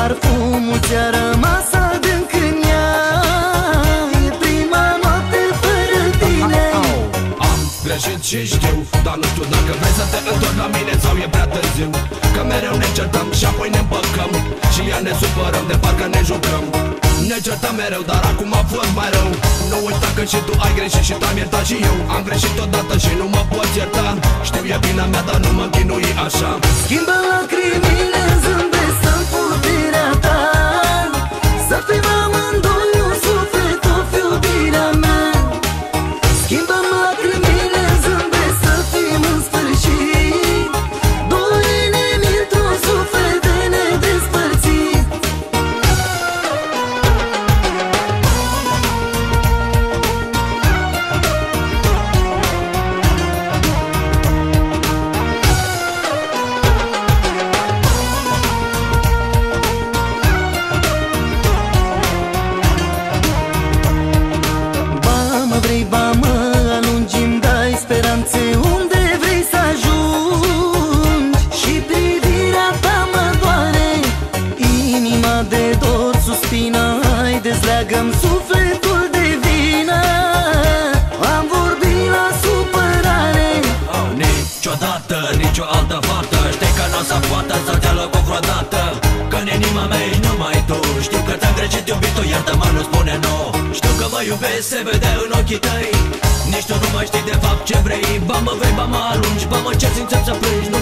Parfumul ți-a rămas adânc în ea E prima noapte fără tine. Am greșit și știu Dar nu știu dacă vrei să te întorci la mine Sau e prea târziu Că mereu ne certăm și apoi ne împăcăm Și ea ne supărăm de parcă ne jucăm. Ne certam mereu, dar acum a fost mai rău. Nu uita că și tu ai greșit și te-am iertat și eu. Am greșit odată și nu mă pot ierta. Știu e vina mea, dar nu mă chinui așa. Schimbă lacrimile aklım Inima de dor suspină Hai dezleagă-mi sufletul de vină. Am vorbit la supărare. Oh, Niciodată, nicio altă fată. Știi că n-o să poată să te cu vreodată. Că în inima mea ești numai tu. Știu că ți-am greșit iubito, iartă-mă, nu spune nu. Știu că mă iubesc, se vede în ochii tăi. Nici tu nu mai știi de fapt ce vrei. Ba mă vrei, ba mă alungi, ba mă ce simți să plângi. Nu